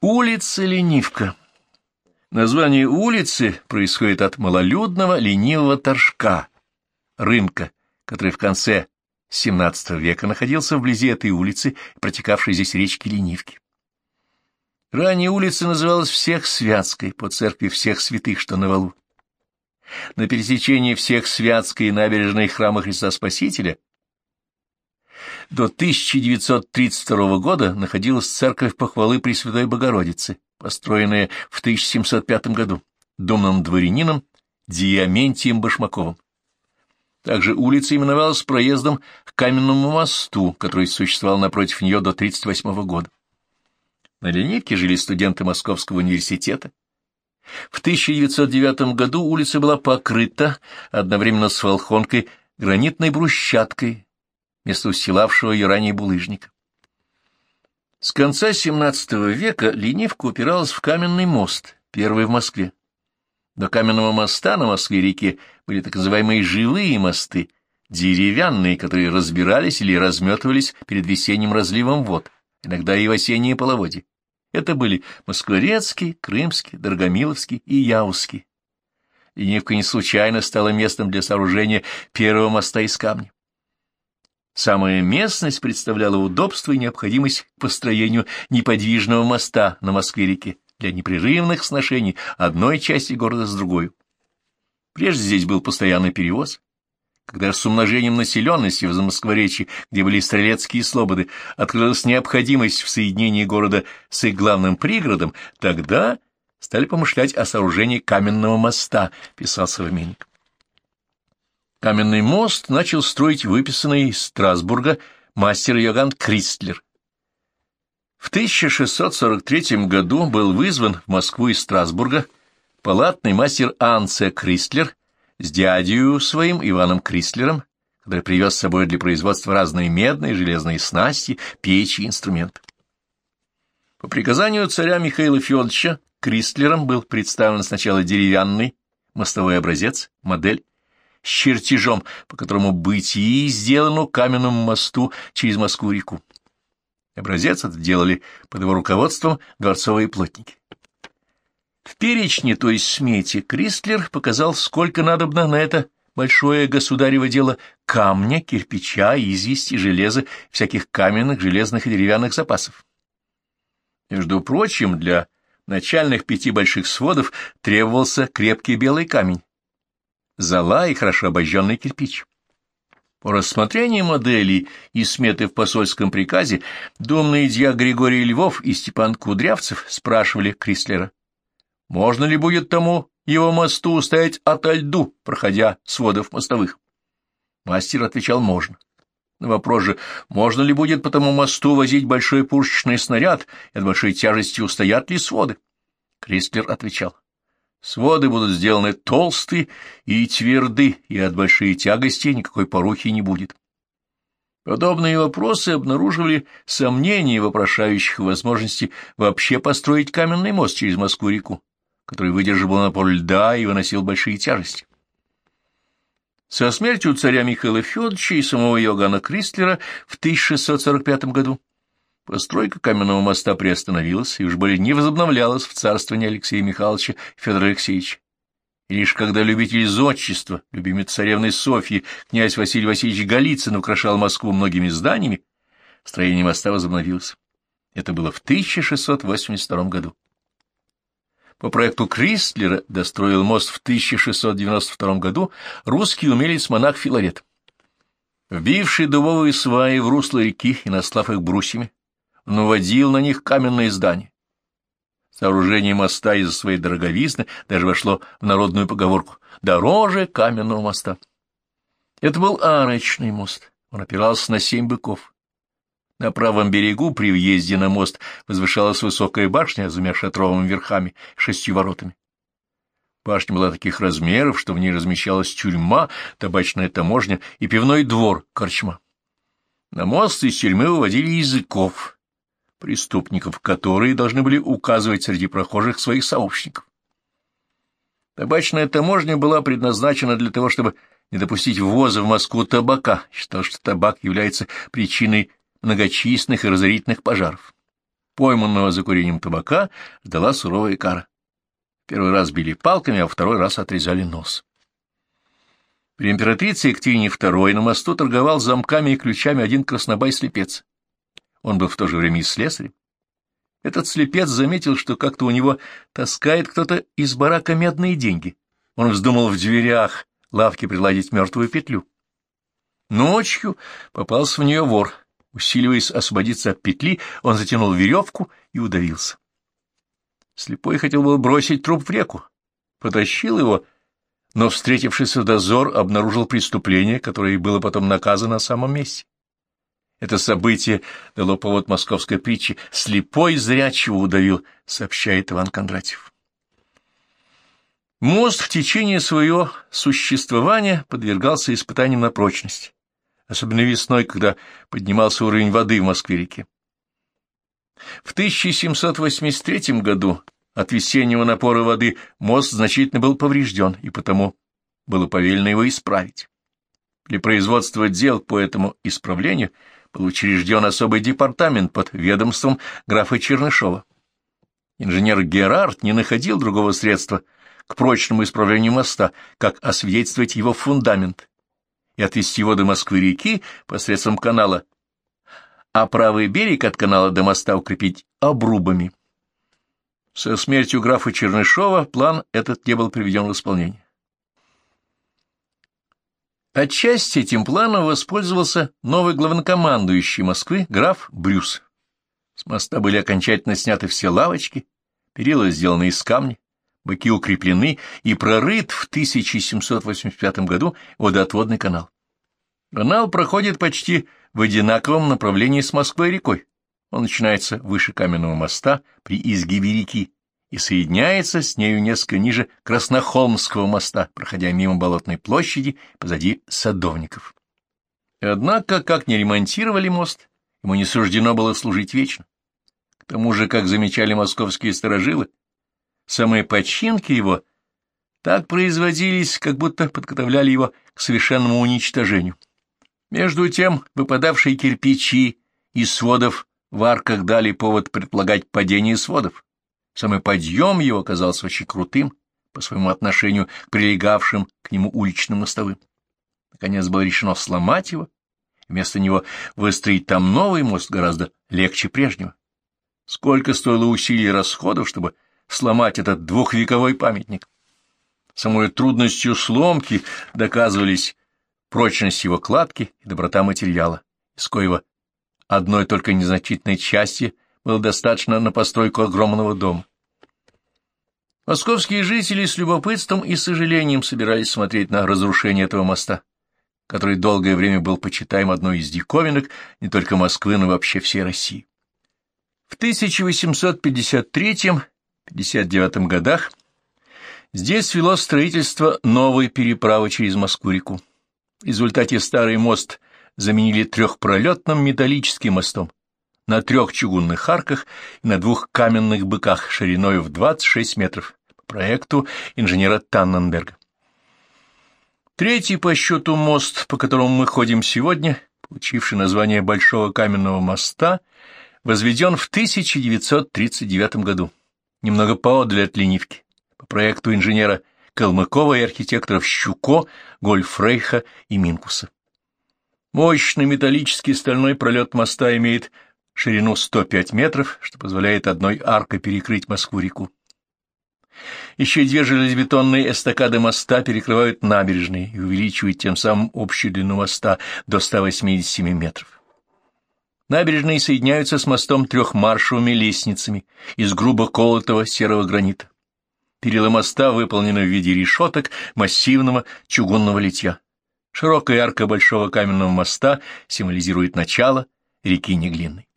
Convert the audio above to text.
Улица Ленивка. Название улицы происходит от малолюдного ленивого торжка, рынка, который в конце XVII века находился вблизи этой улицы, протекавшей здесь речки Ленивки. Ранее улица называлась Всех Святской, по церкви Всех Святых, что на валу. На пересечении Всех Святской и набережной храма Христа Спасителя до 1932 года находилась церковь похвалы Пресвятой Богородицы, построенная в 1705 году домным дворянином Диаментием Башмаковым. Также улица именовалась проездом к каменному мосту, который существовал напротив нее до 1938 года. На Ленивке жили студенты Московского университета. В 1909 году улица была покрыта одновременно с Волхонкой гранитной брусчаткой, вместо устилавшего ее ранее булыжника. С конца XVII века ленивка упиралась в каменный мост, первый в Москве. До каменного моста на Москве-реке были так называемые живые мосты, деревянные, которые разбирались или разметывались перед весенним разливом вод, иногда и в осенние половодье. Это были Москворецкий, Крымский, Дорогомиловский и Яузский. Ленивка не случайно стала местом для сооружения первого моста из камня. Самая местность представляла удобство и необходимость к построению неподвижного моста на Москве-реке для непрерывных сношений одной части города с другой. Прежде здесь был постоянный перевоз. Когда с умножением населенности в Замоскворечье, где были стрелецкие слободы, открылась необходимость в соединении города с их главным пригородом, тогда стали помышлять о сооружении каменного моста, писал современник. Каменный мост начал строить выписанный из Страсбурга мастер Йоганн Кристлер. В 1643 году был вызван в Москву из Страсбурга палатный мастер Анце Кристлер с дядью своим Иваном Кристлером, который привез с собой для производства разные медные, железные снасти, печи и инструменты. По приказанию царя Михаила Федоровича Кристлером был представлен сначала деревянный мостовой образец, модель, с чертежом, по которому бытии сделано каменному мосту через Москву-реку. Образец этот делали под его руководством дворцовые плотники. В перечне, то есть смете, Кристлер показал, сколько надобно на это большое государево дело камня, кирпича, извести, железа, всяких каменных, железных и деревянных запасов. Между прочим, для начальных пяти больших сводов требовался крепкий белый камень, зола и хорошо обожженный кирпич. По рассмотрению моделей и сметы в посольском приказе думные дья Григорий Львов и Степан Кудрявцев спрашивали Крислера, можно ли будет тому его мосту устоять ото льду, проходя сводов мостовых. Мастер отвечал «можно». На вопрос же, можно ли будет по тому мосту возить большой пушечный снаряд, и от большой тяжести устоят ли своды? Кристлер отвечал, Своды будут сделаны толстые и тверды, и от большой тягости никакой порухи не будет. Подобные вопросы обнаруживали сомнения вопрошающих возможности вообще построить каменный мост через Москву-реку, который выдерживал напор льда и выносил большие тяжести. Со смертью царя Михаила Федоровича и самого Иоганна Кристлера в 1645 году Постройка каменного моста приостановилась и уж более не возобновлялась в царствовании Алексея Михайловича Федора Алексеевича. И лишь когда любитель зодчества, любимец царевны Софьи, князь Василий Васильевич Голицын украшал Москву многими зданиями, строение моста возобновилось. Это было в 1682 году. По проекту Кристлера достроил мост в 1692 году русский умелец-монах Филарет. Вбивший дубовые сваи в русло реки и наслав их брусьями, наводил на них каменные здания. Сооружение моста из-за своей дороговизны даже вошло в народную поговорку «дороже каменного моста». Это был арочный мост, он опирался на семь быков. На правом берегу при въезде на мост возвышалась высокая башня с двумя шатровыми верхами, шестью воротами. Башня была таких размеров, что в ней размещалась тюрьма, табачная таможня и пивной двор, корчма. На мост из тюрьмы выводили языков, преступников, которые должны были указывать среди прохожих своих сообщников. Табачная таможня была предназначена для того, чтобы не допустить ввоза в Москву табака, считал, что табак является причиной многочисленных и разорительных пожаров. пойманного за курением табака, ждала суровая кара. Первый раз били палками, а второй раз отрезали нос. При императрице Екатерине II на мосту торговал замками и ключами один краснобай-слепец. Он был в то же время и слесарем. Этот слепец заметил, что как-то у него таскает кто-то из барака медные деньги. Он вздумал в дверях лавки приладить мертвую петлю. Ночью попался в нее вор. Усиливаясь освободиться от петли, он затянул веревку и удавился. Слепой хотел был бросить труп в реку. Потащил его, но, встретившийся дозор, обнаружил преступление, которое было потом наказано на самом месте. Это событие дало повод московской притче «Слепой зрячего удавил», сообщает Иван Кондратьев. Мост в течение своего существования подвергался испытаниям на прочность, особенно весной, когда поднимался уровень воды в Москве-реке. В 1783 году от весеннего напора воды мост значительно был поврежден, и потому было повелено его исправить. Для производства дел по этому исправлению – учрежден особый департамент под ведомством графа Чернышова. Инженер Герард не находил другого средства к прочному исправлению моста, как освидетельствовать его фундамент и отвести его до Москвы-реки посредством канала, а правый берег от канала до моста укрепить обрубами. Со смертью графа Чернышова план этот не был приведен в исполнение. Отчасти этим планом воспользовался новый главнокомандующий Москвы граф Брюс. С моста были окончательно сняты все лавочки, перила сделаны из камня, быки укреплены и прорыт в 1785 году водоотводный канал. Канал проходит почти в одинаковом направлении с Москвой-рекой. Он начинается выше каменного моста при изгибе реки и соединяется с нею несколько ниже Краснохолмского моста, проходя мимо Болотной площади позади Садовников. Однако, как не ремонтировали мост, ему не суждено было служить вечно. К тому же, как замечали московские сторожилы, самые починки его так производились, как будто подготовляли его к совершенному уничтожению. Между тем, выпадавшие кирпичи из сводов в арках дали повод предполагать падение сводов. Самый подъем его оказался очень крутым по своему отношению к прилегавшим к нему уличным мостовым. Наконец было решено сломать его, вместо него выстроить там новый мост гораздо легче прежнего. Сколько стоило усилий и расходов, чтобы сломать этот двухвековой памятник. Самой трудностью сломки доказывались прочность его кладки и доброта материала, из коего одной только незначительной части было достаточно на постройку огромного дома. Московские жители с любопытством и сожалением собирались смотреть на разрушение этого моста, который долгое время был почитаем одной из диковинок не только Москвы, но вообще всей России. В 1853-59 годах здесь вело строительство новой переправы через Москву-реку. В результате старый мост заменили трехпролетным металлическим мостом на трех чугунных арках и на двух каменных быках шириной в 26 метров проекту инженера Танненберга. Третий по счету мост, по которому мы ходим сегодня, получивший название Большого каменного моста, возведен в 1939 году, немного поодаль от Ленивки, по проекту инженера Калмыкова и архитекторов Щуко, Гольфрейха и Минкуса. Мощный металлический стальной пролет моста имеет ширину 105 метров, что позволяет одной аркой перекрыть Москву-реку. Еще две железобетонные эстакады моста перекрывают набережные и увеличивают тем самым общую длину моста до 187 метров. Набережные соединяются с мостом трехмаршевыми лестницами из грубо колотого серого гранита. Перила моста выполнены в виде решеток массивного чугунного литья. Широкая арка большого каменного моста символизирует начало реки Неглинной.